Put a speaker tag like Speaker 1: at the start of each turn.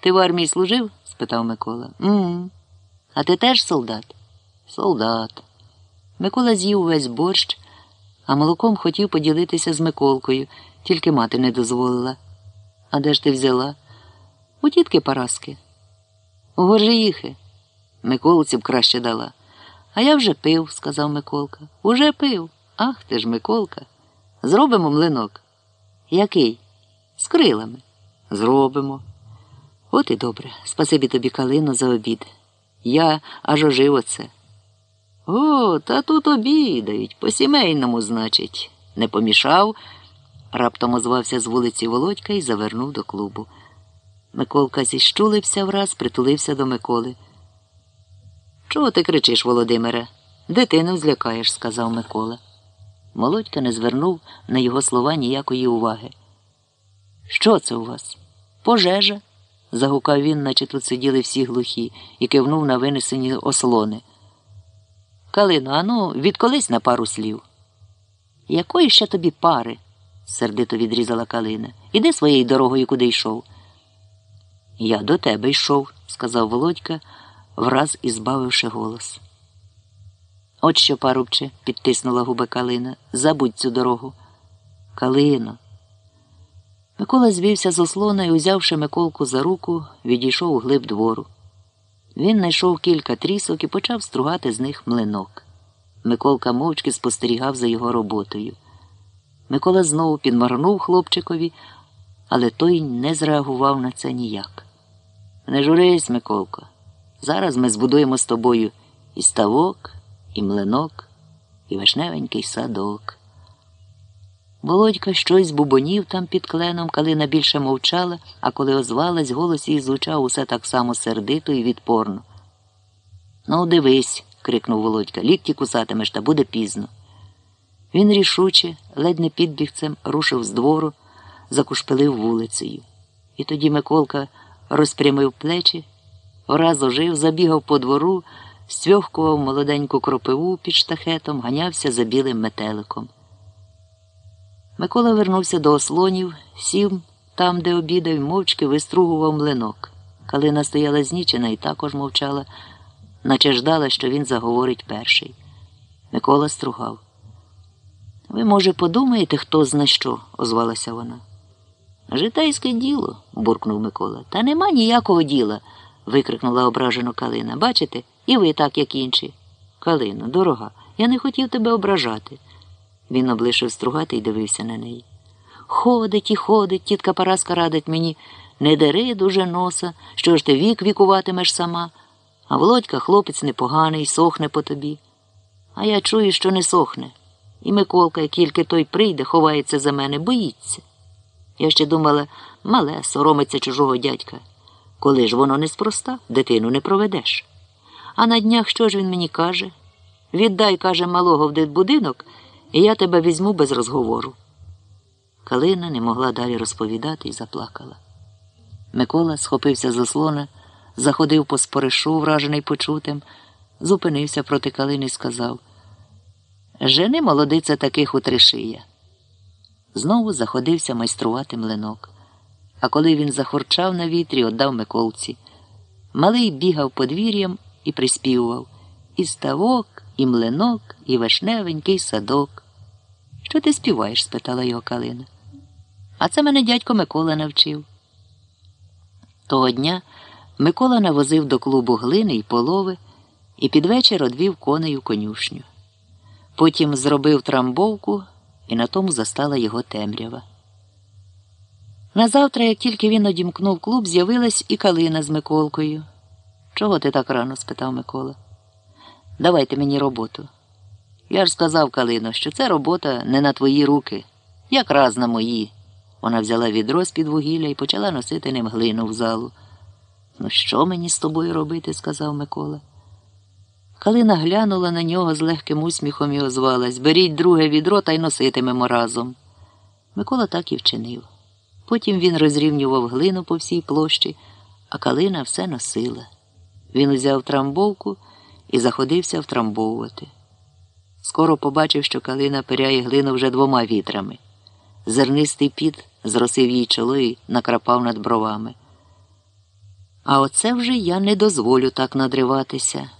Speaker 1: Ти в армії служив? спитав Микола. «М-м. А ти теж солдат? Солдат. Микола з'їв весь борщ, а молоком хотів поділитися з Миколкою, тільки мати не дозволила. А де ж ти взяла? У тітки Параски. У Горжиїхи. Миколці б краще дала. А я вже пив, сказав Миколка. Уже пив. Ах ти ж, Миколка. Зробимо млинок. Який? З крилами. Зробимо. От і добре. Спасибі тобі, Калино, за обід. Я аж ожив оце. О, та тут обідають, по сімейному, значить, не помішав. Раптом озвався з вулиці Володька і завернув до клубу. Миколка зіщулився враз, притулився до Миколи. Чого ти кричиш, Володимире? Дитину злякаєш, сказав Микола. Молодька не звернув на його слова ніякої уваги. Що це у вас? Пожежа? Загукав він, наче тут сиділи всі глухі, і кивнув на винесені ослони. Калино, ану, відколись на пару слів. Якої ще тобі пари? сердито відрізала Калина. Іди своєю дорогою, куди йшов. Я до тебе йшов, сказав Володька, враз ізбавивши голос. От що, парубче, підтиснула губи Калина, забудь цю дорогу. Калино. Микола звівся з ослона і, узявши Миколку за руку, відійшов у глиб двору. Він знайшов кілька трісок і почав стругати з них млинок. Миколка мовчки спостерігав за його роботою. Микола знову підморгнув хлопчикові, але той не зреагував на це ніяк. Не журись, Миколко. Зараз ми збудуємо з тобою і ставок, і млинок, і вишневенький садок. Володька щось бубонів там під кленом, Калина більше мовчала, а коли озвалась, голос її звучав усе так само сердито і відпорно. Ну, дивись, крикнув Володька, лікті кусатимеш, та буде пізно. Він рішуче, ледь не підбігцем, рушив з двору, закушпилив вулицею. І тоді Миколка розпрямив плечі, враз ожив, забігав по двору, стьохкував молоденьку кропиву під штахетом, ганявся за білим метеликом. Микола вернувся до ослонів, сів там, де обідав, мовчки вистругував млинок. Калина стояла знічена і також мовчала, наче ждала, що він заговорить перший. Микола стругав. Ви, може, подумаєте, хто зна що, озвалася вона. Житейське діло, буркнув Микола. Та нема ніякого діла, викрикнула ображено Калина. Бачите, і ви так, як інші. Калино, дорога, я не хотів тебе ображати. Він облишив стругати і дивився на неї. Ходить і ходить, тітка Параска радить мені, не дери дуже носа, що ж ти вік вікуватимеш сама, а Володька хлопець непоганий, сохне по тобі. А я чую, що не сохне. І Миколка, як тільки той прийде, ховається за мене, боїться. Я ще думала, мале, соромиться чужого дядька. Коли ж воно неспроста, дитину не проведеш. А на днях що ж він мені каже? Віддай, каже, малого в дитбудинок, і я тебе візьму без розговору. Калина не могла далі розповідати і заплакала. Микола схопився з ослона, заходив по споришу, вражений почутим, зупинився проти калини і сказав Жени молодиця таких у тришия. Знову заходився майструвати млинок. А коли він захорчав на вітрі, отдав Миколці. Малий бігав подвір'ям і приспівував і ставок, і млинок, і вишневенький садок. Що ти співаєш? спитала його Калина. А це мене дядько Микола навчив. Того дня Микола навозив до клубу глини й полови і під вечір одвів коней у конюшню. Потім зробив трамбовку, і на тому застала його темрява. Назавтра, як тільки він одімкнув клуб, з'явилась і калина з Миколкою. Чого ти так рано? спитав Микола. Давайте мені роботу. Я ж сказав Калино, що це робота не на твої руки, якраз на мої. Вона взяла відро з під вугілля і почала носити ним глину в залу. Ну, що мені з тобою робити? сказав Микола. Калина глянула на нього з легким усміхом і озвалась Беріть друге відро та й носитимемо разом. Микола так і вчинив. Потім він розрівнював глину по всій площі, а калина все носила. Він узяв трамбовку і заходився втрамбовувати. Скоро побачив, що калина пиряє глину вже двома вітрами. Зернистий піт зросив їй чоло і накрапав над бровами. А оце вже я не дозволю так надриватися.